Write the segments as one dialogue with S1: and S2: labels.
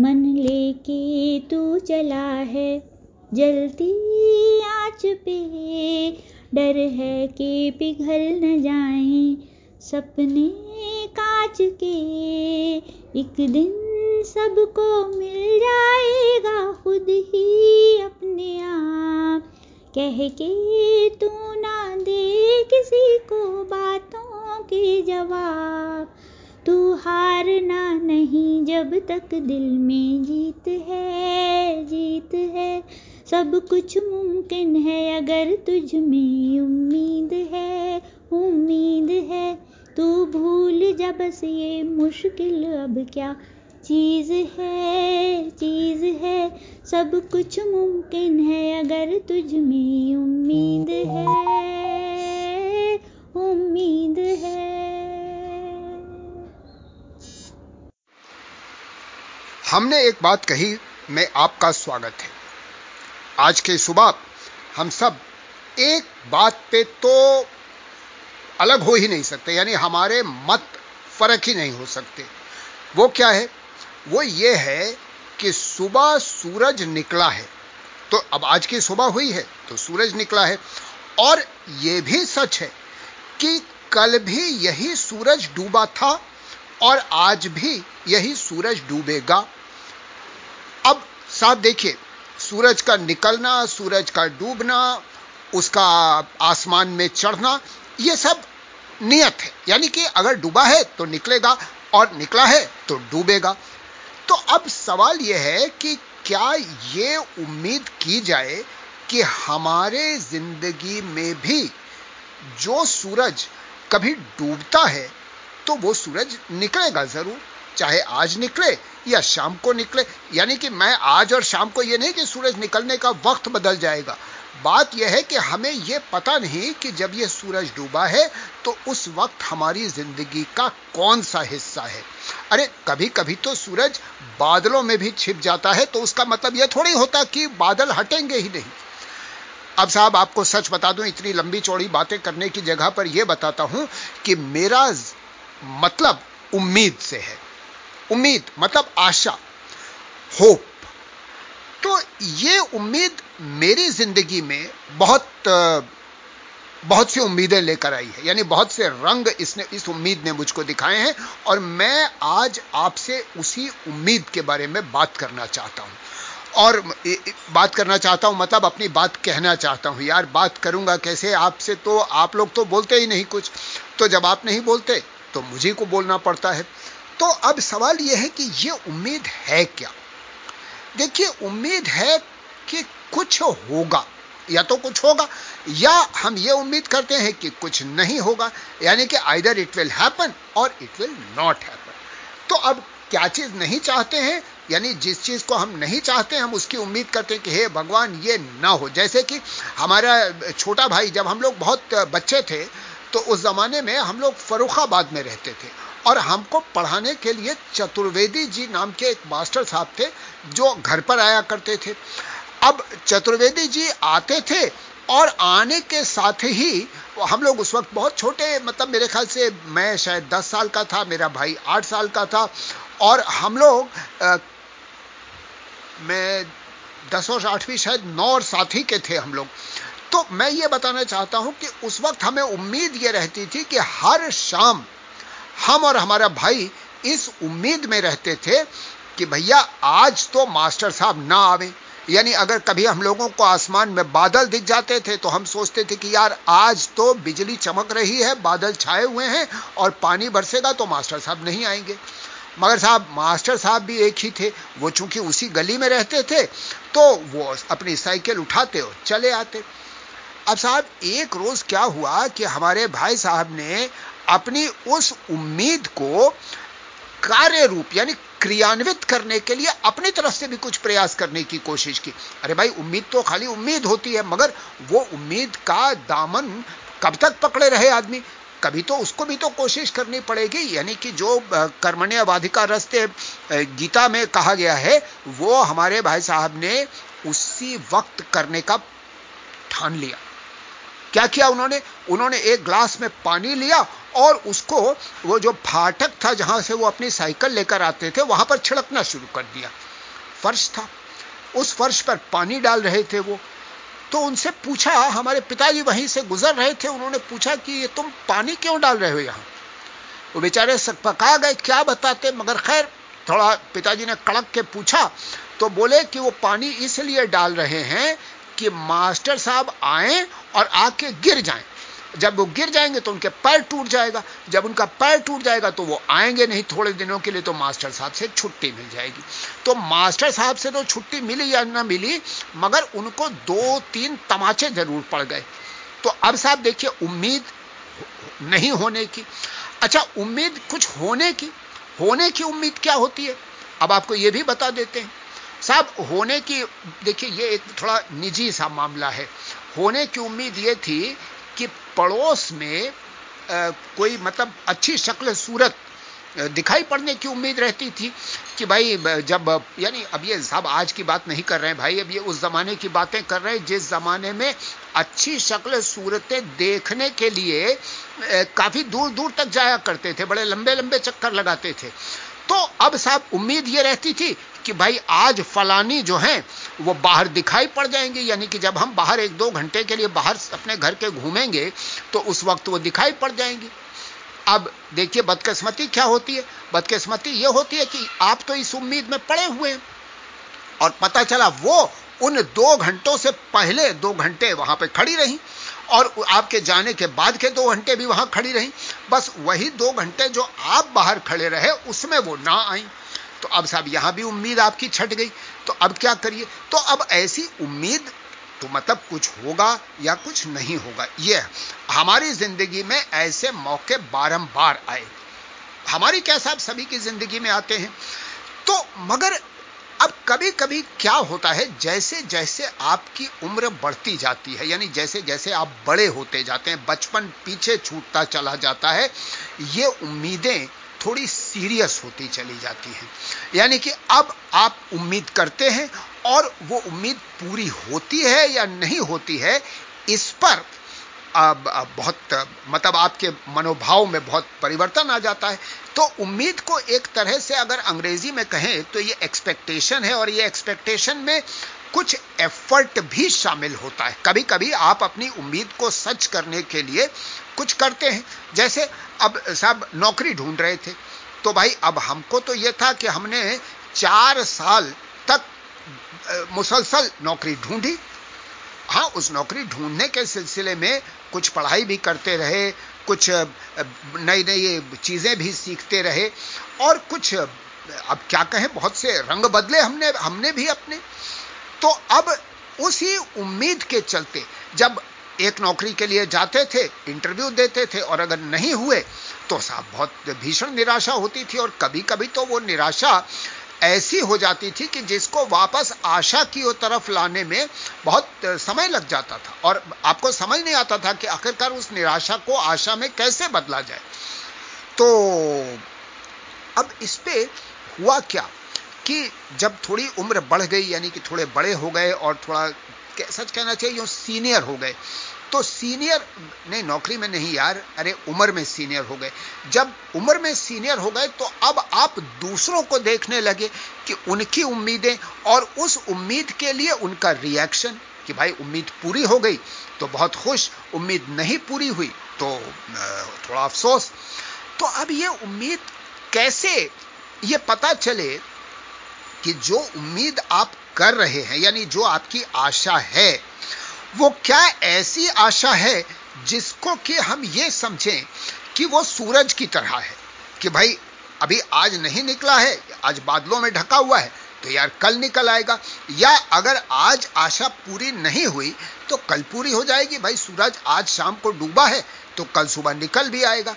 S1: मन लेके तू चला है। जलती आँच पे। डर है कि पिघल न जाए सपने कांच के। एक दिन सबको मिल जाएगा खुद ही अपने आप। कह के तू ना दे किसी को बातों के जवाब। तू हारना नहीं जब तक दिल में जीत है जीत है। सब कुछ मुमकिन है अगर तुझ में उम्मीद है उम्मीद है। तू भूल जा बस ये मुश्किल, अब क्या चीज़ है चीज़ है। सब कुछ मुमकिन है अगर तुझ में उम्मीद है उम्मीद है।
S2: हमने एक बात कही, में आपका स्वागत है। आज के सुबह हम सब एक बात पे तो अलग हो ही नहीं सकते, यानी हमारे मत फ़र्क ही नहीं हो सकते। वो क्या है? वो ये है कि सुबह सूरज निकला है तो अब आज की सुबह हुई है तो सूरज निकला है। और यह भी सच है कि कल भी यही सूरज डूबा था और आज भी यही सूरज डूबेगा। अब साहब देखिए, सूरज का निकलना, सूरज का डूबना, उसका आसमान में चढ़ना यह सब नियत है। यानी कि अगर डूबा है तो निकलेगा और निकला है तो डूबेगा। तो अब सवाल यह है कि क्या यह उम्मीद की जाए कि हमारे ज़िंदगी में भी जो सूरज कभी डूबता है तो वो सूरज निकलेगा ज़रूर, चाहे आज निकले या शाम को निकले। यानी कि मैं आज और शाम को यह नहीं कि सूरज निकलने का वक्त बदल जाएगा। बात यह है कि हमें यह पता नहीं कि जब यह सूरज डूबा है तो उस वक्त हमारी ज़िंदगी का कौन सा हिस्सा है। अरे कभी कभी तो सूरज बादलों में भी छिप जाता है तो उसका मतलब यह थोड़ी होता कि बादल हटेंगे ही नहीं। अब साहब, आपको सच बता दूँ, इतनी लंबी चौड़ी बातें करने की जगह पर यह बताता हूँ कि मेरा मतलब उम्मीद से है। उम्मीद मतलब आशा, होप। तो यह उम्मीद मेरी ज़िंदगी में बहुत बहुत सी उम्मीदें लेकर आई है। यानी बहुत से रंग इसने, इस उम्मीद ने मुझको दिखाए हैं और मैं आज आपसे उसी उम्मीद के बारे में बात करना चाहता हूँ। और बात करना चाहता हूँ मतलब अपनी बात कहना चाहता हूँ। यार, बात करूँगा कैसे? आपसे तो आप लोग तो बोलते ही नहीं कुछ। तो जब आप नहीं बोलते तो मुझे को बोलना पड़ता है। तो अब सवाल यह है कि यह उम्मीद है क्या? देखिए, उम्मीद है कि कुछ होगा, या तो कुछ होगा, या हम ये उम्मीद करते हैं कि कुछ नहीं होगा, यानी कि आइदर इट विल हैपन और इट विल नॉट हैपन तो अब क्या चीज़ नहीं चाहते हैं? यानी जिस चीज़ को हम नहीं चाहते, हम उसकी उम्मीद करते हैं कि हे भगवान, ये ना हो। जैसे कि हमारा छोटा भाई, जब हम लोग बहुत बच्चे थे तो उस जमाने में हम लोग फरुखाबाद में रहते थे। और हमको पढ़ाने के लिए चतुर्वेदी जी नाम के एक मास्टर साहब थे जो घर पर आया करते थे। अब चतुर्वेदी जी आते थे और आने के साथ ही हम लोग उस वक्त बहुत छोटे मतलब मेरे ख्याल से मैं शायद 10 साल का था मेरा भाई 8 साल का था। और हम लोग आ, मैं दस और आठवीं शायद नौ और ही के थे हम लोग। तो मैं ये बताना चाहता हूँ कि उस वक्त हमें उम्मीद ये रहती थी कि हर शाम हम और हमारा भाई इस उम्मीद में रहते थे कि भैया आज तो मास्टर साहब ना आवे। यानी अगर कभी हम लोगों को आसमान में बादल दिख जाते थे तो हम सोचते थे कि यार आज तो बिजली चमक रही है, बादल छाए हुए हैं और पानी बरसेगा तो मास्टर साहब नहीं आएँगे। मगर साहब, मास्टर साहब भी एक ही थे। वो चूँकि उसी गली में रहते थे तो वो अपनी साइकिल उठाते और चले आते। अब साहब, एक रोज क्या हुआ कि हमारे भाई साहब ने अपनी उस उम्मीद को कार्य रूप यानी क्रियान्वित करने के लिए अपनी तरफ़ से भी कुछ प्रयास करने की कोशिश की। अरे भाई, उम्मीद तो खाली उम्मीद होती है, मगर वो उम्मीद का दामन कब तक पकड़े रहे आदमी? कभी तो उसको भी तो कोशिश करनी पड़ेगी, यानी कि जो कर्मण्य बाधिका रस्ते गीता में कहा गया है, वो हमारे भाई साहब ने उसी वक्त करने का ठान लिया। क्या किया उन्होंने? उन्होंने एक ग्लास में पानी लिया और उसको वो जो फाटक था जहाँ से वो अपनी साइकिल लेकर आते थे, वहाँ पर छिड़कना शुरू कर दिया। फर्श था। उस फर्श पर पानी डाल रहे थे वो। तो उनसे पूछा, हमारे पिताजी वहीं से गुजर रहे थे, उन्होंने पूछा कि ये तुम पानी क्यों डाल रहे हो यहाँ? वो बेचारे पका गए क्या बताते? मगर खैर, थोड़ा पिताजी ने कड़क के पूछा तो बोले कि वो पानी इसलिए डाल रहे हैं कि मास्टर साहब आए और आके गिर जाएँ। जब वो गिर जाएँगे तो उनके पैर टूट जाएगा। जब उनका पैर टूट जाएगा तो वो आएँगे नहीं थोड़े दिनों के लिए तो मास्टर साहब से छुट्टी मिल जाएगी। तो मास्टर साहब से तो छुट्टी मिली या ना मिली, मगर उनको दो तीन तमाचे ज़रूर पड़ गए। तो अब साहब देखिए, उम्मीद नहीं होने की। अच्छा उम्मीद कुछ होने की? होने की उम्मीद क्या होती है? अब आपको यह भी बता देते हैं। साहब होने की देखिए ये एक थोड़ा निजी सा मामला है। होने की उम्मीद ये थी कि पड़ोस में आ, कोई मतलब अच्छी शक्ल सूरत दिखाई पड़ने की उम्मीद रहती थी कि भाई जब यानी अब ये साहब आज की बात नहीं कर रहे हैं भाई अब ये उस जमाने की बातें कर रहे हैं जिस जमाने में अच्छी शक्ल सूरतें देखने के लिए काफ़ी दूर दूर तक जाया करते थे बड़े लंबे लंबे चक्कर लगाते थे। तो अब साहब उम्मीद यह रहती थी कि भाई आज फलानी जो है, वो बाहर दिखाई पड़ जाएँगे, यानी कि जब हम बाहर एक दो घंटे के लिए बाहर अपने घर के घूमेंगे तो उस वक्त वो दिखाई पड़ जाएँगी। अब देखिए बदकिस्मती क्या होती है? बदकिस्मती ये होती है कि आप तो इस उम्मीद में पड़े हुए हैं। और पता चला वो उन दो घंटों से पहले दो घंटे वहाँ पे खड़ी रही, और आपके जाने के बाद के दो घंटे भी वहाँ खड़ी रही। बस वही दो घंटे जो आप बाहर खड़े रहे, उसमें वो ना आई। तो अब साहब, यहाँ भी उम्मीद आपकी छट गई। तो अब क्या करिए? तो अब ऐसी उम्मीद तो मतलब कुछ होगा या कुछ नहीं होगा। यह हमारी ज़िंदगी में ऐसे मौके बारंबार आए। हमारी क्या साहब, सभी की ज़िंदगी में आते हैं। तो मगर अब कभी कभी क्या होता है जैसे जैसे आपकी उम्र बढ़ती जाती है, यानी जैसे जैसे आप बड़े होते जाते हैं, बचपन पीछे छूटता चला जाता है, ये उम्मीदें थोड़ी सीरियस होती चली जाती हैं। यानी कि अब आप उम्मीद करते हैं और वो उम्मीद पूरी होती है या नहीं होती है, इस पर बहुत मतलब आपके मनोभाव में बहुत परिवर्तन आ जाता है। तो उम्मीद को एक तरह से अगर अंग्रेज़ी में कहें तो ये एक्सपेक्टेशन है और ये एक्सपेक्टेशन में कुछ एफर्ट भी शामिल होता है। कभी कभी आप अपनी उम्मीद को सच करने के लिए कुछ करते हैं। जैसे अब साहब नौकरी ढूंढ रहे थे। तो भाई अब हमको तो यह था कि हमने चार साल तक मुसलसल नौकरी ढूंढी। हाँ, उस नौकरी ढूँढने के सिलसिले में कुछ पढ़ाई भी करते रहे, कुछ नई नई चीज़ें भी सीखते रहे, और कुछ अब क्या कहें, बहुत से रंग बदले हमने हमने भी अपने। तो अब उसी उम्मीद के चलते, जब एक नौकरी के लिए जाते थे, इंटरव्यू देते थे, और अगर नहीं हुए तो साहब बहुत भीषण निराशा होती थी, और कभी कभी तो वो निराशा ऐसी हो जाती थी कि जिसको वापस आशा की ओर तरफ़ लाने में बहुत समय लग जाता था। और आपको समझ नहीं आता था कि आखिरकार उस निराशा को आशा में कैसे बदला जाए। तो अब इस पे हुआ क्या कि जब थोड़ी उम्र बढ़ गई, यानी कि थोड़े बड़े हो गए और थोड़ा सच कहना चाहिए सीनियर हो गए तो सीनियर, नहीं, नौकरी में नहीं यार, अरे, उम्र में सीनियर हो गए। जब उम्र में सीनियर हो गए तो अब आप दूसरों को देखने लगे कि उनकी उम्मीदें और उस उम्मीद के लिए उनका रिएक्शन कि भाई, उम्मीद पूरी हो गई तो बहुत खुश। उम्मीद नहीं पूरी हुई तो थोड़ा अफसोस। तो अब ये उम्मीद कैसे, ये पता चले कि जो उम्मीद आप कर रहे हैं, यानी जो आपकी आशा है वो क्या ऐसी आशा है जिसको कि हम ये समझें कि वो सूरज की तरह है कि भाई, अभी आज नहीं निकला है, आज बादलों में ढका हुआ है तो यार कल निकल आएगा। या अगर आज आशा पूरी नहीं हुई तो कल पूरी हो जाएगी। भाई, सूरज आज शाम को डूबा है तो कल सुबह निकल भी आएगा।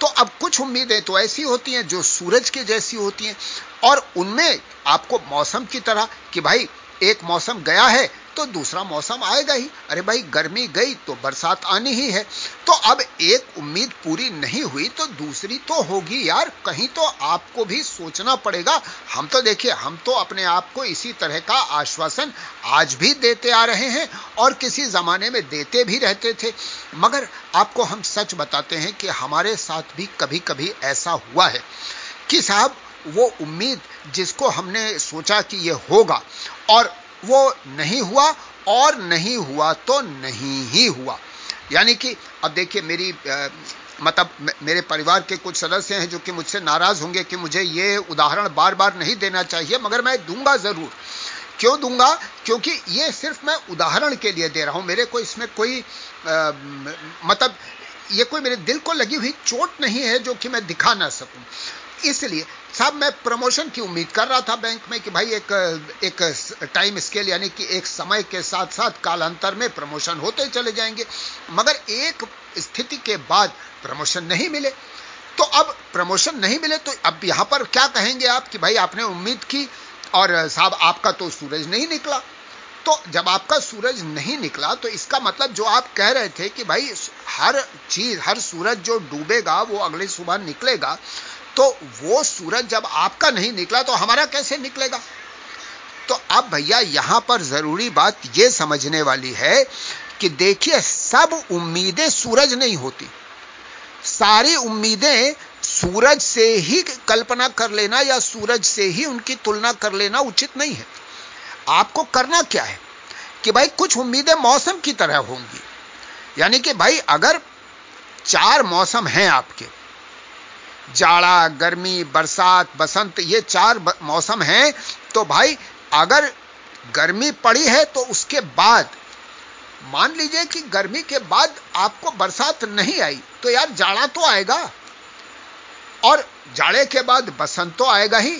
S2: तो अब कुछ उम्मीदें तो ऐसी होती हैं जो सूरज के जैसी होती हैं। और उनमें आपको मौसम की तरह कि भाई एक मौसम गया है तो दूसरा मौसम आएगा ही। अरे भाई, गर्मी गई तो बरसात आनी ही है। तो अब एक उम्मीद पूरी नहीं हुई तो दूसरी तो होगी यार। कहीं तो आपको भी सोचना पड़ेगा। हम तो देखिए, हम तो अपने आप को इसी तरह का आश्वासन आज भी देते आ रहे हैं और किसी जमाने में देते भी रहते थे। मगर आपको हम सच बताते हैं कि हमारे साथ भी कभी कभी ऐसा हुआ है कि साहब वो उम्मीद जिसको हमने सोचा कि ये होगा और वो नहीं हुआ और नहीं हुआ तो नहीं ही हुआ। यानी कि अब देखिए मेरी आ, मतलब मेरे परिवार के कुछ सदस्य हैं जो कि मुझसे नाराज़ होंगे कि मुझे ये उदाहरण बार बार नहीं देना चाहिए मगर मैं दूँगा ज़रूर। क्यों दूँगा? क्योंकि ये सिर्फ़ मैं उदाहरण के लिए दे रहा हूँ। मेरे को इसमें कोई आ, मतलब ये कोई मेरे दिल को लगी हुई चोट नहीं है जो कि मैं दिखा ना सकूँ। इसलिए, साहब, मैं प्रमोशन की उम्मीद कर रहा था बैंक में कि भाई एक एक टाइम स्केल यानी कि एक समय के साथ साथ कालांतर में प्रमोशन होते चले जाएँगे। मगर एक स्थिति के बाद प्रमोशन नहीं मिले। तो अब प्रमोशन नहीं मिले तो अब यहाँ पर क्या कहेंगे आप कि भाई आपने उम्मीद की और साहब, आपका तो सूरज नहीं निकला। तो जब आपका सूरज नहीं निकला तो इसका मतलब जो आप कह रहे थे कि भाई हर चीज़, हर सूरज जो डूबेगा, वो अगले सुबह निकलेगा तो वो सूरज जब आपका नहीं निकला तो हमारा कैसे निकलेगा? तो अब भैया, यहाँ पर ज़रूरी बात यह समझने वाली है कि देखिए, सब उम्मीदें सूरज नहीं होती। सारी उम्मीदें सूरज से ही कल्पना कर लेना या सूरज से ही उनकी तुलना कर लेना उचित नहीं है। आपको करना क्या है कि भाई, कुछ उम्मीदें मौसम की तरह होंगी। यानी कि भाई, अगर चार मौसम हैं आपके जाड़ा, गर्मी, बरसात, बसंत, ये चार मौसम हैं। तो भाई, अगर गर्मी पड़ी है तो उसके बाद, मान लीजिए कि गर्मी के बाद आपको बरसात नहीं आई तो यार जाड़ा तो आएगा। और जाड़े के बाद बसंत तो आएगा ही।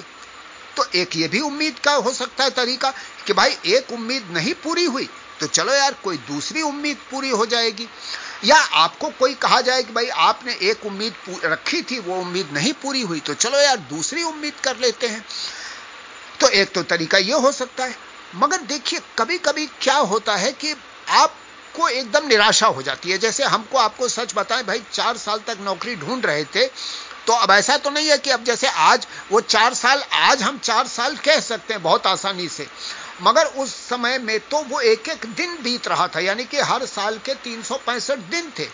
S2: तो एक ये भी उम्मीद का हो सकता है तरीका कि भाई, एक उम्मीद नहीं पूरी हुई तो चलो यार, कोई दूसरी उम्मीद पूरी हो जाएगी। या आपको कोई कहा जाए कि भाई आपने एक उम्मीद रखी थी, वो उम्मीद नहीं पूरी हुई तो चलो यार दूसरी उम्मीद कर लेते हैं। तो एक तो तरीका ये हो सकता है। मगर देखिए कभी कभी क्या होता है कि आपको एकदम निराशा हो जाती है। जैसे हमको, आपको सच बताएँ, भाई चार साल तक नौकरी ढूंढ रहे थे तो अब ऐसा तो नहीं है कि अब जैसे आज, वो चार साल, आज हम चार साल कह सकते हैं बहुत आसानी से। मगर उस समय में तो वो एक एक दिन बीत रहा था, यानी कि हर साल के तीन सौ पैंसठ दिन थे।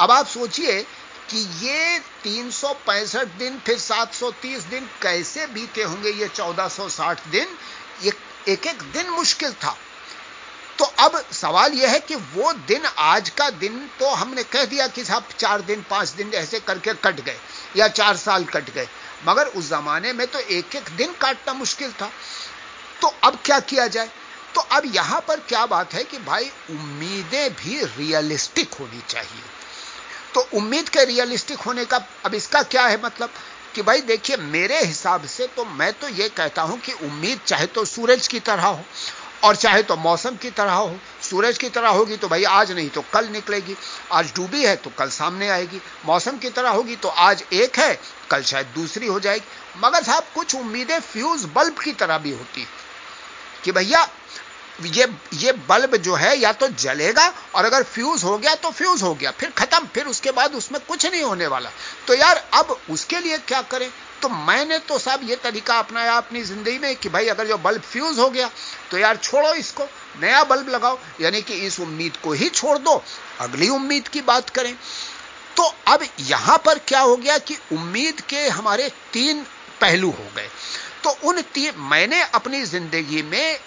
S2: अब आप सोचिए कि ये तीन सौ पैंसठ दिन, फिर 730 दिन कैसे बीते होंगे, ये 1460 दिन, ये एक एक दिन मुश्किल था। तो अब सवाल यह है कि वो दिन, आज का दिन तो हमने कह दिया कि साहब चार दिन, पाँच दिन ऐसे करके कट गए, या चार साल कट गए। मगर उस जमाने में तो एक एक दिन काटना मुश्किल था। तो अब क्या किया जाए? तो अब यहाँ पर क्या बात है कि भाई, उम्मीदें भी रियलिस्टिक होनी चाहिए। तो उम्मीद के रियलिस्टिक होने का अब इसका क्या है मतलब? कि भाई देखिए, मेरे हिसाब से तो मैं तो यह कहता हूँ कि उम्मीद चाहे तो सूरज की तरह हो और चाहे तो मौसम की तरह हो। सूरज की तरह होगी तो भाई आज नहीं तो कल निकलेगी। आज डूबी है तो कल सामने आएगी। मौसम की तरह होगी तो आज एक है, कल शायद दूसरी हो जाएगी। मगर साहब, कुछ उम्मीदें फ्यूज बल्ब की तरह भी होती है। कि भैया, ये ये बल्ब जो है या तो जलेगा और अगर फ्यूज हो गया तो फ्यूज हो गया, फिर खत्म, फिर उसके बाद उसमें कुछ नहीं होने वाला। तो यार, अब उसके लिए क्या करें? तो मैंने तो साहब ये तरीका अपनाया अपनी ज़िंदगी में कि भाई, अगर जो बल्ब फ्यूज हो गया तो यार छोड़ो इसको, नया बल्ब लगाओ, यानी कि इस उम्मीद को ही छोड़ दो, अगली उम्मीद की बात करें। तो अब यहाँ पर क्या हो गया कि उम्मीद के हमारे तीन पहलू हो गए। तो उन तीन, मैंने अपनी ज़िंदगी में,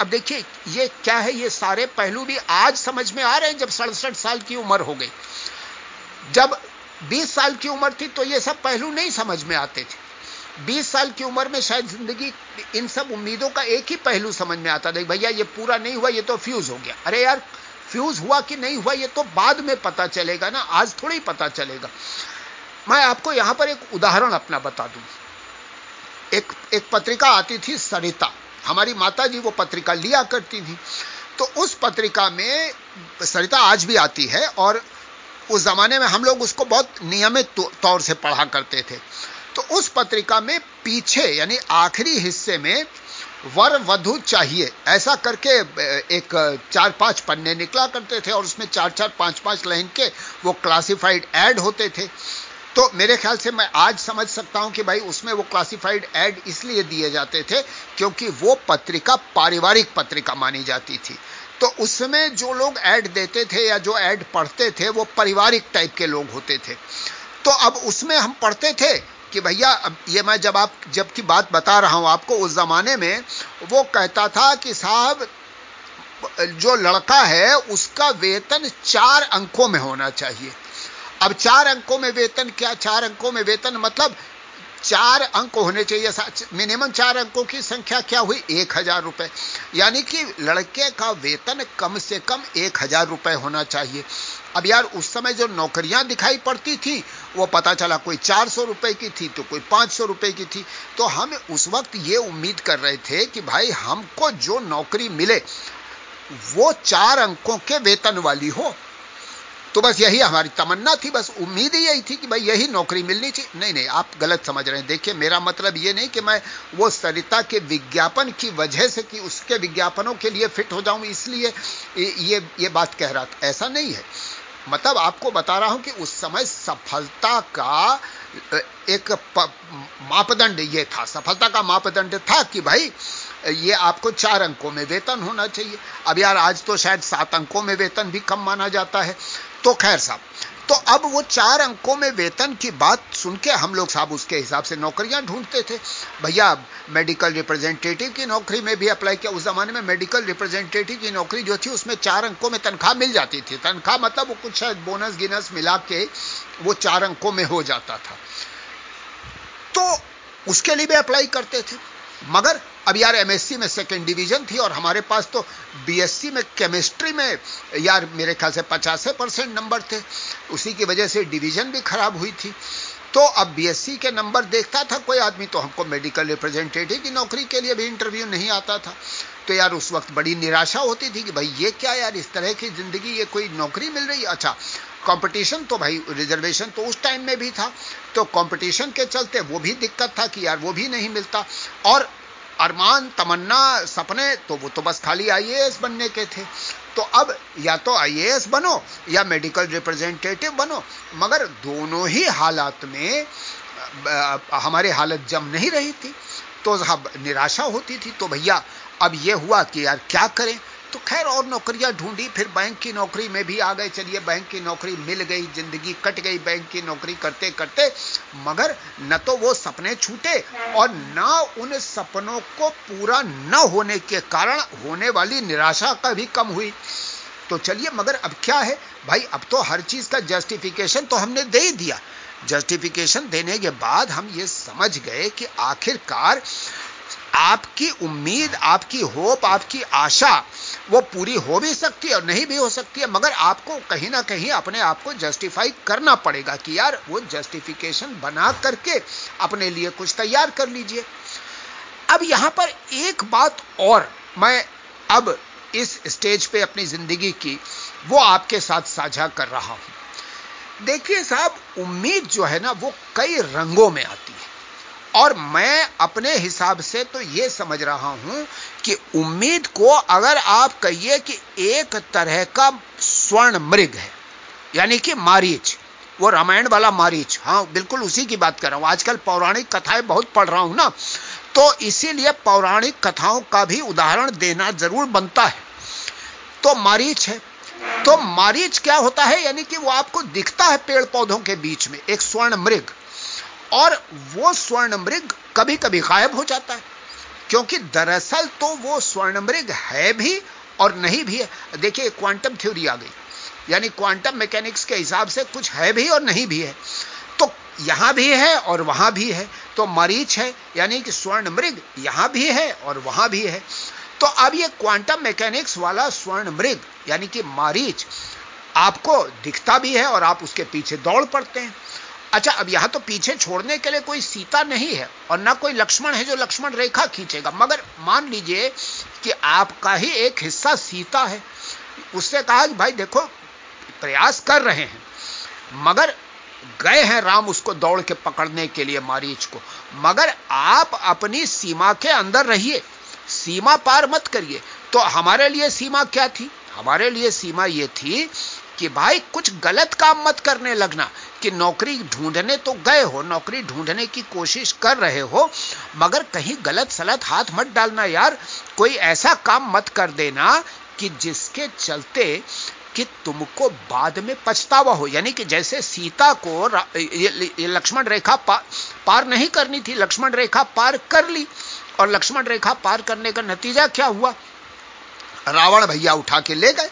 S2: अब देखिए, ये क्या है, ये सारे पहलू भी आज समझ में आ रहे हैं, जब सड़सठ साल की उम्र हो गई। जब 20 साल की उम्र थी तो ये सब पहलू नहीं समझ में आते थे। 20 साल की उम्र में शायद ज़िंदगी, इन सब उम्मीदों का एक ही पहलू समझ में आता था भैया, ये पूरा नहीं हुआ, ये तो फ्यूज हो गया। अरे यार, फ्यूज हुआ कि नहीं हुआ, ये तो बाद में पता चलेगा ना, आज थोड़ी पता चलेगा। मैं आपको यहाँ पर एक उदाहरण अपना बता दूँ। एक एक पत्रिका आती थी सरिता। हमारी माता जी वो पत्रिका लिया करती थी। तो उस पत्रिका में सरिता आज भी आती है और उस जमाने में हम लोग उसको बहुत नियमित तौर से पढ़ा करते थे। तो उस पत्रिका में पीछे यानी आखिरी हिस्से में वर वधु चाहिए, ऐसा करके एक चार पाँच पन्ने निकला करते थे और उसमें चार चार, पाँच पाँच लाइन के वो क्लासिफाइड एड होते थे। तो मेरे ख्याल से मैं आज समझ सकता हूँ कि भाई उसमें वो क्लासिफाइड एड इसलिए दिए जाते थे क्योंकि वो पत्रिका पारिवारिक पत्रिका मानी जाती थी। तो उसमें जो लोग ऐड देते थे या जो ऐड पढ़ते थे, वो पारिवारिक टाइप के लोग होते थे। तो अब उसमें हम पढ़ते थे कि भैया, अब ये मैं जब आप, जब की बात बता रहा हूँ आपको, उस जमाने में वो कहता था कि साहब, जो लड़का है, उसका वेतन चार अंकों में होना चाहिए। अब चार अंकों में वेतन क्या, चार अंकों में वेतन? मतलब चार अंक होने चाहिए मिनिमम चार अंकों की संख्या क्या हुई? एक हज़ार रुपए। यानी कि लड़के का वेतन कम से कम एक हज़ार रुपए होना चाहिए। अब यार, उस समय जो नौकरियाँ दिखाई पड़ती थी, वो पता चला कोई चार सौ रुपए की थी तो कोई पाँच सौ रुपए की थी। तो हम उस वक्त ये उम्मीद कर रहे थे कि भाई, हमको जो नौकरी मिले, वो चार अंकों के वेतन वाली हो। तो बस यही हमारी तमन्ना थी, बस उम्मीद ही यही थी कि भाई यही नौकरी मिलनी चाहिए। नहीं नहीं, आप गलत समझ रहे हैं। देखिए, मेरा मतलब ये नहीं कि मैं वो सरिता के विज्ञापन की वजह से कि उसके विज्ञापनों के लिए फिट हो जाऊँ, इसलिए ये ये बात कह रहा था। ऐसा नहीं है। मतलब आपको बता रहा हूँ कि उस समय सफलता का एक मापदंड ये था। सफलता का मापदंड था कि भाई, ये आपको चार अंकों में वेतन होना चाहिए। अब यार, आज तो शायद सात अंकों में वेतन भी कम माना जाता है। तो खैर साहब तो अब वो चार अंकों में वेतन की बात सुन के हम लोग साहब उसके हिसाब से नौकरियाँ ढूंढते थे। भैया मेडिकल रिप्रेजेंटेटिव की नौकरी में भी अप्लाई किया। उस जमाने में मेडिकल रिप्रेजेंटेटिव की नौकरी जो थी, उसमें चार अंकों में तनख्वाह मिल जाती थी। तनख्वाह मतलब वो कुछ शायद बोनस गिनस मिला के वो चार अंकों में हो जाता था। तो उसके लिए भी अप्लाई करते थे। मगर अब यार एमएससी में सेकंड डिवीज़न थी और हमारे पास तो बीएससी में केमिस्ट्री में यार मेरे ख्याल से पचासे परसेंट नंबर थे। उसी की वजह से डिवीज़न भी खराब हुई थी। तो अब बीएससी के नंबर देखता था कोई आदमी तो हमको मेडिकल रिप्रेजेंटेटिव की नौकरी के लिए भी इंटरव्यू नहीं आता था। तो यार उस वक्त बड़ी निराशा होती थी कि भाई ये क्या यार इस तरह की ज़िंदगी ये कोई नौकरी मिल रही? अच्छा कंपटीशन तो भाई रिजर्वेशन तो उस टाइम में भी था। तो कंपटीशन के चलते वो भी दिक्कत था कि यार वो भी नहीं मिलता। और अरमान, तमन्ना, सपने तो वो तो बस खाली आईएएस बनने के थे। तो अब या तो आईएएस बनो, या मेडिकल रिप्रेजेंटेटिव बनो। मगर दोनों ही हालात में हमारे हालत जम नहीं रही थी। तो निराशा होती थी। तो भैया, अब ये हुआ कि यार क्या करें? तो खैर, और नौकरियाँ ढूंढी, फिर बैंक की नौकरी में भी आ गए, चलिए बैंक की नौकरी मिल गई, ज़िंदगी कट गई बैंक की नौकरी करते करते, मगर न तो वो सपने छूटे और न उन सपनों को पूरा न होने के कारण होने वाली निराशा का भी कम हुई। तो चलिए, मगर अब क्या है? भाई, अब तो हर चीज़ का जस्टिफिकेशन तो हमने दे ही दिया। जस्टिफिकेशन देने के बाद हम ये समझ गए कि आखिरकार आपकी उम्मीद, आपकी होप आपकी आशा वो पूरी हो भी सकती है और नहीं भी हो सकती है, मगर आपको कहीं ना कहीं अपने आप को जस्टिफाई करना पड़ेगा कि यार वो जस्टिफिकेशन बना करके अपने लिए कुछ तैयार कर लीजिए। अब यहाँ पर एक बात और मैं अब इस स्टेज पे अपनी ज़िंदगी की वो आपके साथ साझा कर रहा हूँ। देखिए साहब, उम्मीद जो है ना, वो कई रंगों में आती है। और मैं अपने हिसाब से तो यह समझ रहा हूँ कि उम्मीद को अगर आप कहिए कि एक तरह का स्वर्ण मृग है, यानी कि मारीच, वो रामायण वाला मारीच, हाँ, बिल्कुल उसी की बात कर रहा हूँ। आजकल पौराणिक कथाएँ बहुत पढ़ रहा हूँ ना तो इसीलिए पौराणिक कथाओं का भी उदाहरण देना ज़रूर बनता है। तो मारीच है। तो मारीच क्या होता है, यानी कि वो आपको दिखता है पेड़ पौधों के बीच में, एक स्वर्ण मृग। और वो स्वर्ण मृग कभी कभी गायब हो जाता है। क्योंकि दरअसल तो वो स्वर्ण मृग है भी और नहीं भी है। देखिए क्वांटम थ्योरी आ गई। यानी क्वांटम मैकेनिक्स के हिसाब से कुछ है भी और नहीं भी है। तो यहाँ भी है और वहाँ भी है। तो मरीच है, यानी कि स्वर्ण मृग यहाँ भी है और वहाँ भी है। तो अब ये क्वांटम मैकेनिक्स वाला स्वर्ण मृग यानी कि मारीच, आपको दिखता भी है और आप उसके पीछे दौड़ पड़ते हैं। अच्छा अब यहाँ तो पीछे छोड़ने के लिए कोई सीता नहीं है और ना कोई लक्ष्मण है जो लक्ष्मण रेखा खींचेगा। मगर मान लीजिए कि आपका ही एक हिस्सा सीता है। उससे कहा कि भाई देखो, प्रयास कर रहे हैं, मगर गए हैं राम उसको दौड़ के पकड़ने के लिए मारीच को। मगर आप अपनी सीमा के अंदर रहिए, सीमा पार मत करिए। तो हमारे लिए सीमा क्या थी? हमारे लिए सीमा यह थी कि भाई कुछ गलत काम मत करने लगना कि नौकरी ढूँढने तो गए हो नौकरी ढूँढने की कोशिश कर रहे हो मगर कहीं गलत सलत हाथ मत डालना यार। कोई ऐसा काम मत कर देना कि जिसके चलते कि तुमको बाद में पछतावा हो। यानी कि जैसे सीता को लक्ष्मण रेखा पार, पार नहीं करनी थी लक्ष्मण रेखा पार कर ली। और लक्ष्मण रेखा पार करने का नतीजा क्या हुआ? रावण भैया उठा के ले गए।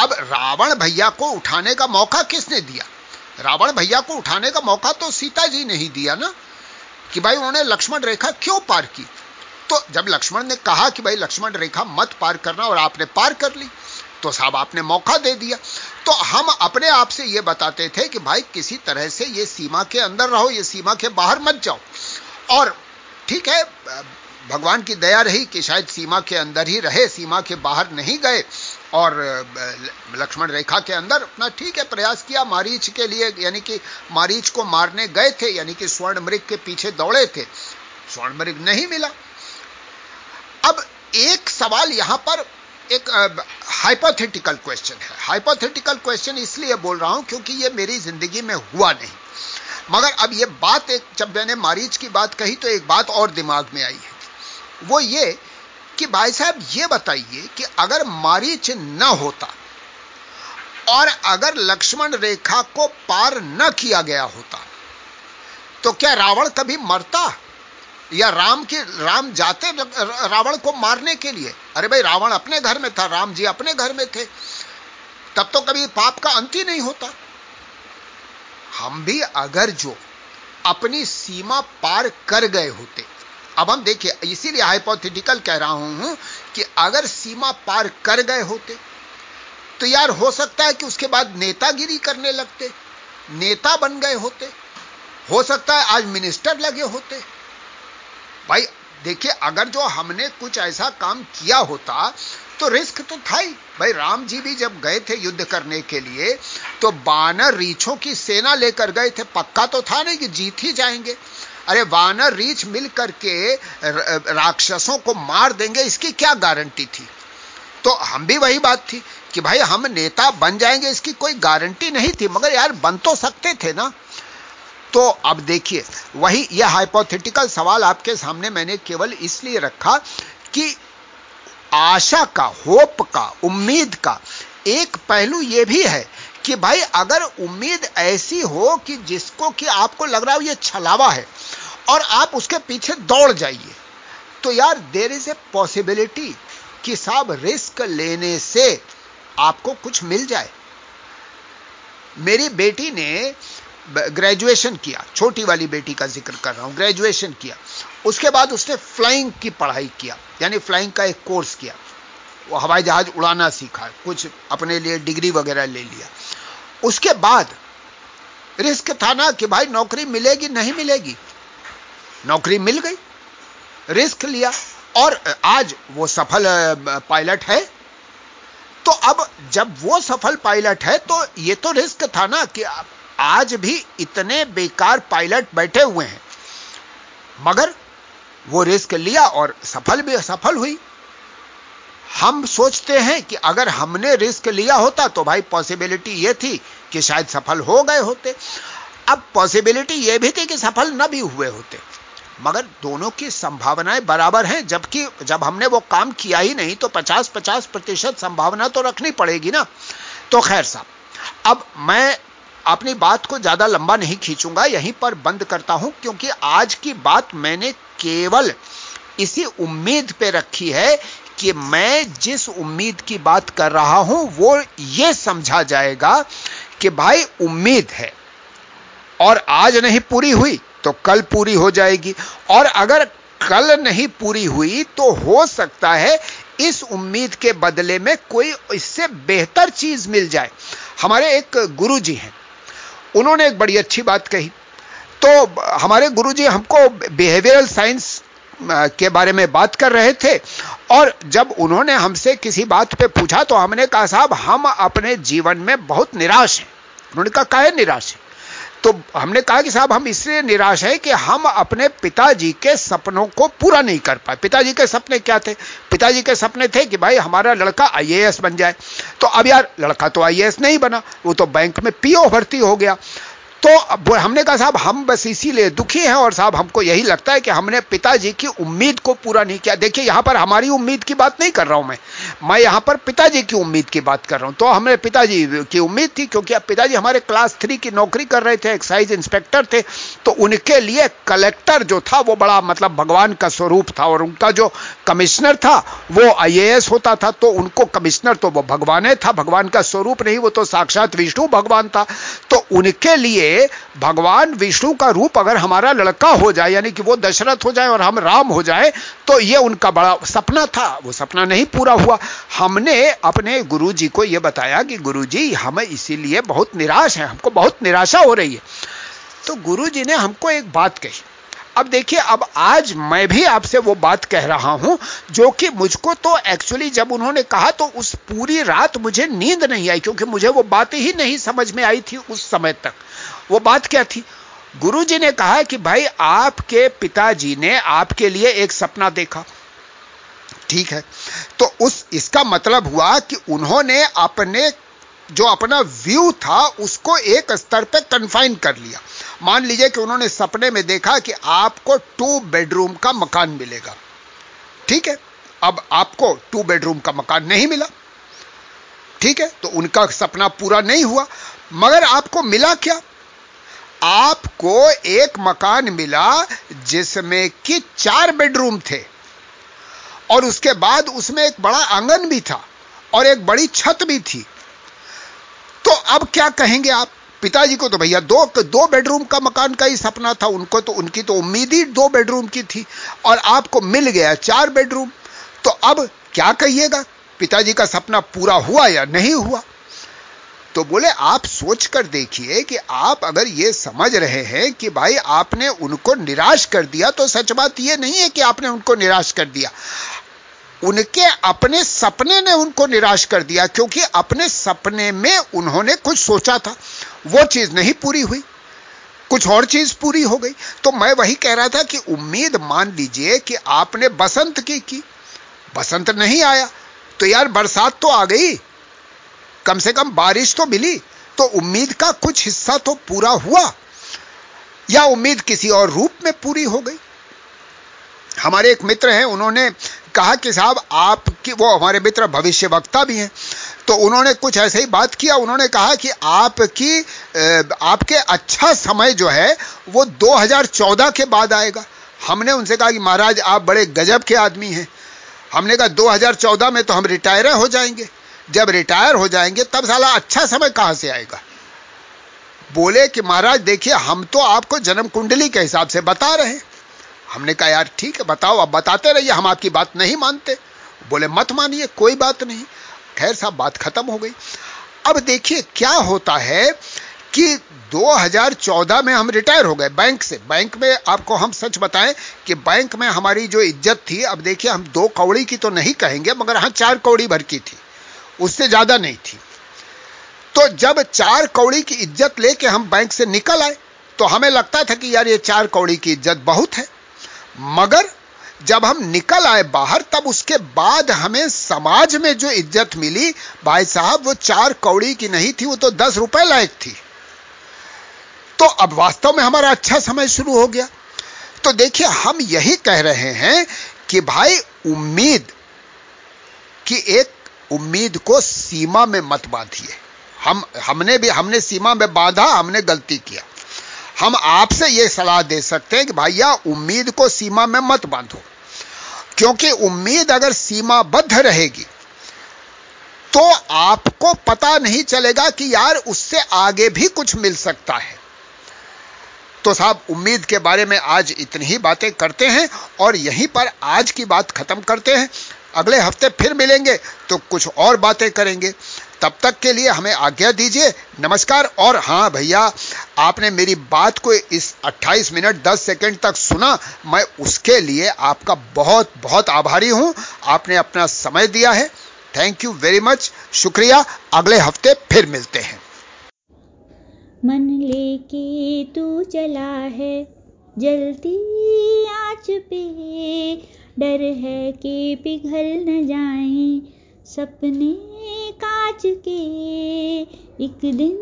S2: अब रावण भैया को उठाने का मौका किसने दिया? रावण भैया को उठाने का मौका तो सीता जी ने ही दिया ना, कि भाई उन्होंने लक्ष्मण रेखा क्यों पार की? तो जब लक्ष्मण ने कहा कि भाई लक्ष्मण रेखा मत पार करना और आपने पार कर ली तो साहब आपने मौका दे दिया। तो हम अपने आप से यह बताते थे कि भाई किसी तरह से ये सीमा के अंदर रहो, ये सीमा के बाहर मत जाओ। और ठीक है, भगवान की दया रही कि शायद सीमा के अंदर ही रहे, सीमा के बाहर नहीं गए और लक्ष्मण रेखा के अंदर अपना ठीक है, प्रयास किया मारीच के लिए, यानी कि मारीच को मारने गए थे, यानी कि स्वर्ण मृग के पीछे दौड़े थे। स्वर्ण मृग नहीं मिला। अब एक सवाल यहाँ पर एक हाइपोथेटिकल क्वेश्चन है। हाइपोथेटिकल क्वेश्चन इसलिए बोल रहा हूँ क्योंकि यह मेरी ज़िंदगी में हुआ नहीं। मगर अब यह बात एक, जब मैंने मारीच की बात कही तो एक बात और दिमाग में आई है। वो ये कि भाई साहब, ये बताइए कि अगर मारीच न होता और अगर लक्ष्मण रेखा को पार न किया गया होता तो क्या रावण कभी मरता? या राम के, राम जाते रावण को मारने के लिए? अरे भाई, रावण अपने घर में था, राम जी अपने घर में थे। तब तो कभी पाप का अंत ही नहीं होता। हम भी अगर जो अपनी सीमा पार कर गए होते अब हम देखिए, इसीलिए हाइपोथेटिकल कह रहा हूँ कि अगर सीमा पार कर गए होते तो यार हो सकता है कि उसके बाद नेतागिरी करने लगते, नेता बन गए होते, हो सकता है आज मिनिस्टर लगे होते। भाई, देखिए, अगर जो हमने कुछ ऐसा काम किया होता तो रिस्क तो था ही। भाई, राम जी भी जब गए थे युद्ध करने के लिए तो बानर रीछों की सेना लेकर गए थे। पक्का तो था नहीं कि जीत ही जाएँगे। अरे वानर रीछ मिल करके राक्षसों को मार देंगे, इसकी क्या गारंटी थी? तो हम भी वही बात थी कि भाई हम नेता बन जाएँगे, इसकी कोई गारंटी नहीं थी, मगर यार बन तो सकते थे ना। तो अब देखिए, वही यह हाइपोथेटिकल सवाल आपके सामने मैंने केवल इसलिए रखा कि आशा का, होप का, उम्मीद का एक पहलू यह भी है कि भाई, अगर उम्मीद ऐसी हो कि जिसको कि आपको लग रहा हो यह छलावा है और आप उसके पीछे दौड़ जाइए तो यार देर इज़ ए पॉसिबिलिटी कि साहब रिस्क लेने से आपको कुछ मिल जाए। मेरी बेटी ने ग्रेजुएशन किया, छोटी वाली बेटी का ज़िक्र कर रहा हूँ ग्रेजुएशन किया। उसके बाद उसने फ्लाइंग की पढ़ाई किया, यानी फ्लाइंग का एक कोर्स किया। वो हवाई जहाज़ उड़ाना सीखा, कुछ अपने लिए डिग्री वगैरह ले लिया। उसके बाद रिस्क था ना कि भाई नौकरी मिलेगी, नहीं मिलेगी। नौकरी मिल गई, रिस्क लिया, और आज वो सफल पायलट है। तो अब जब वो सफल पायलट है तो ये तो रिस्क था ना कि आज भी इतने बेकार पायलट बैठे हुए हैं। मगर वो रिस्क लिया और सफल भी, सफल हुई। हम सोचते हैं कि अगर हमने रिस्क लिया होता तो भाई पॉसिबिलिटी ये थी कि शायद सफल हो गए होते। अब पॉसिबिलिटी यह भी थी कि सफल न भी हुए होते। मगर दोनों की संभावनाएँ बराबर हैं, जबकि जब हमने वो काम किया ही नहीं तो 50-50 प्रतिशत संभावना तो रखनी पड़ेगी ना। तो खैर साहब, अब मैं अपनी बात को ज़्यादा लंबा नहीं खींचूँगा, यहीं पर बंद करता हूँ, क्योंकि आज की बात मैंने केवल इसी उम्मीद पे रखी है कि मैं जिस उम्मीद की बात कर रहा हूँ, वो ये समझा जाएगा कि भाई उम्मीद है। और आज नहीं पूरी हुई तो कल पूरी हो जाएगी। और अगर कल नहीं पूरी हुई तो हो सकता है इस उम्मीद के बदले में कोई इससे बेहतर चीज़ मिल जाए। हमारे एक गुरुजी हैं। उन्होंने एक बड़ी अच्छी बात कही। तो हमारे गुरुजी हमको बिहेवियरल साइंस के बारे में बात कर रहे थे। और जब उन्होंने हमसे किसी बात पे पूछा तो हमने कहा, साहब, हम अपने जीवन में बहुत निराश हैं। उन्होंने कहा, काहे निराश है? तो हमने कहा कि, साहब, हम इसलिए निराश है कि हम अपने पिताजी के सपनों को पूरा नहीं कर पाए। पिताजी के सपने क्या थे? पिताजी के सपने थे कि, भाई, हमारा लड़का आईएएस बन जाए। तो अब यार, लड़का तो आईएएस नहीं बना, वो तो बैंक में पीओ भर्ती हो गया। तो हमने कहा, साहब, हम बस इसीलिए दुखी हैं और साहब, हमको यही लगता है कि हमने पिताजी की उम्मीद को पूरा नहीं किया। देखिए, यहाँ पर हमारी उम्मीद की बात नहीं कर रहा हूँ मैं। मैं यहाँ पर पिताजी की उम्मीद की बात कर रहा हूँ। तो हमने पिताजी की उम्मीद थी, क्योंकि अब पिताजी हमारे क्लास थ्री की नौकरी कर रहे थे, एक्साइज इंस्पेक्टर थे तो उनके लिए कलेक्टर जो था, वो बड़ा मतलब भगवान का स्वरूप था और उनका जो कमिश्नर था, वो आईएएस होता था तो उनको कमिश्नर तो वो भगवान था। भगवान का स्वरूप नहीं, वो तो साक्षात विष्णु भगवान था। तो उनके लिए भगवान विष्णु का रूप अगर हमारा लड़का हो जाए, यानी कि वो दशरथ हो जाए और हम राम हो जाए तो ये उनका बड़ा सपना था। वो सपना नहीं पूरा हुआ। हमने अपने गुरु जी को यह बताया कि गुरु जी हम इसीलिए बहुत निराश हैं, हमको बहुत निराशा हो रही है। तो गुरु जी ने हमको एक बात कही। अब देखिए, अब आज मैं भी आपसे वो बात कह रहा हूँ, जो कि मुझको तो एक्चुअली जब उन्होंने कहा तो उस पूरी रात मुझे नींद नहीं आई, क्योंकि मुझे वो बात ही नहीं समझ में आई थी उस समय तक। वो बात क्या थी? गुरु जी ने कहा कि भाई, आपके पिताजी ने आपके लिए एक सपना देखा। ठीक है। तो उस, इसका मतलब हुआ कि उन्होंने अपने, जो अपना व्यू था, उसको एक स्तर पे कन्फाइन कर लिया। मान लीजिए कि उन्होंने सपने में देखा कि आपको टू बेडरूम का मकान मिलेगा। ठीक है? अब आपको टू बेडरूम का मकान नहीं मिला। ठीक है? तो उनका सपना पूरा नहीं हुआ। मगर आपको मिला क्या? आपको एक मकान मिला जिसमें कि चार बेडरूम थे। और उसके बाद उसमें एक बड़ा आँगन भी था और एक बड़ी छत भी थी। तो अब क्या कहेंगे आप? पिताजी को तो भैया दो दो बेडरूम का मकान का ही सपना था। उनको तो उनकी तो उम्मीद ही दो बेडरूम की थी। और आपको मिल गया चार बेडरूम। तो अब क्या कहिएगा? पिताजी का सपना पूरा हुआ या नहीं हुआ? तो बोले, आप सोच कर देखिए कि आप अगर ये समझ रहे हैं कि भाई आपने उनको निराश कर दिया तो सच बात यह नहीं है कि आपने उनको निराश कर दिया। उनके अपने सपने ने उनको निराश कर दिया, क्योंकि अपने सपने में उन्होंने कुछ सोचा था। वो चीज़ नहीं पूरी हुई। कुछ और चीज़ पूरी हो गई। तो मैं वही कह रहा था कि उम्मीद मान लीजिए कि आपने बसंत की की। बसंत नहीं आया। तो यार बरसात तो आ गई। कम से कम बारिश तो मिली तो उम्मीद का कुछ हिस्सा तो पूरा हुआ। या उम्मीद किसी और रूप में पूरी हो गई? हमारे एक मित्र हैं, उन्होंने कहा कि साहब, आपकी, वो हमारे मित्र भविष्य वक्ता भी हैं तो उन्होंने कुछ ऐसे ही बात किया। उन्होंने कहा कि आपकी आपके अच्छा समय जो है, वो 2014 के बाद आएगा। हमने उनसे कहा कि, महाराज, आप बड़े गजब के आदमी हैं। हमने कहा 2014 में तो हम रिटायर हो जाएँगे। जब रिटायर हो जाएँगे, तब साला अच्छा समय कहाँ से आएगा? बोले कि महाराज, देखिए, हम तो आपको जन्म कुंडली के हिसाब से बता रहे हैं। हमने कहा, यार, ठीक है, बताओ, आप बताते रहिए, हम आपकी बात नहीं मानते। बोले, मत मानिए, कोई बात नहीं। खैर साहब, बात खत्म हो गई। अब देखिए, क्या होता है कि 2014 में हम रिटायर हो गए बैंक से। बैंक में आपको हम सच बताएँ कि बैंक में हमारी जो इज़्ज़त थी, अब देखिए, हम दो कौड़ी की तो नहीं कहेंगे, मगर हाँ चार कौड़ी भर की थी। उससे ज़्यादा नहीं थी। तो जब चार कौड़ी की इज़्ज़त लेके हम बैंक से निकल आए तो हमें लगता था कि यार ये चार कौड़ी की इज़्ज़त बहुत है। मगर जब हम निकल आए बाहर, तब उसके बाद हमें समाज में जो इज़्ज़त मिली, भाई साहब, वो चार कौड़ी की नहीं थी, वो तो दस रुपए लायक थी। तो अब वास्तव में हमारा अच्छा समय शुरू हो गया। तो देखिए, हम यही कह रहे हैं कि भाई, उम्मीद कि एक उम्मीद को सीमा में मत बांधिए। हम, हमने भी, हमने सीमा में बांधा, हमने गलती किया। हम आपसे यह सलाह दे सकते हैं कि भैया, उम्मीद को सीमा में मत बांधो। क्योंकि उम्मीद अगर सीमाबद्ध रहेगी तो आपको पता नहीं चलेगा कि यार उससे आगे भी कुछ मिल सकता है। तो साहब, उम्मीद के बारे में आज इतनी ही बातें करते हैं और यहीं पर आज की बात खत्म करते हैं। अगले हफ़्ते फिर मिलेंगे तो कुछ और बातें करेंगे। तब तक के लिए हमें आज्ञा दीजिए। नमस्कार और हाँ भैया, आपने मेरी बात को इस 28 मिनट 10 सेकंड तक सुना, मैं उसके लिए आपका बहुत बहुत आभारी हूँ। आपने अपना समय दिया है। थैंक यू वेरी मच शुक्रिया। अगले हफ़्ते फिर मिलते हैं।
S1: मन लेके तू चला है, जलती आँच पे। डर है कि पिघल न जाए सपने कांच के। एक दिन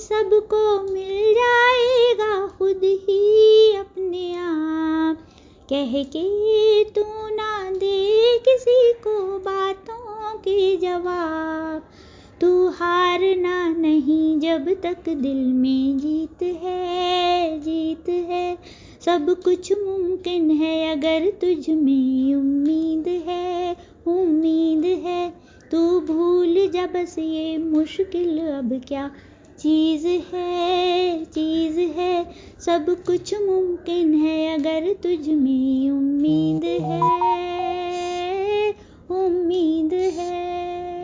S1: सबको मिल जाएगा खुद ही अपने आप। कह के तू ना दे किसी को बातों के जवाब। तू हारना नहीं जब तक दिल में जीत है जीत है। सब कुछ मुमकिन है अगर तुझ में उम्मीद है उम्मीद है। तू भूल जा बस ये मुश्किल, अब क्या चीज़ है चीज़ है। सब कुछ मुमकिन है अगर तुझ में उम्मीद है उम्मीद है।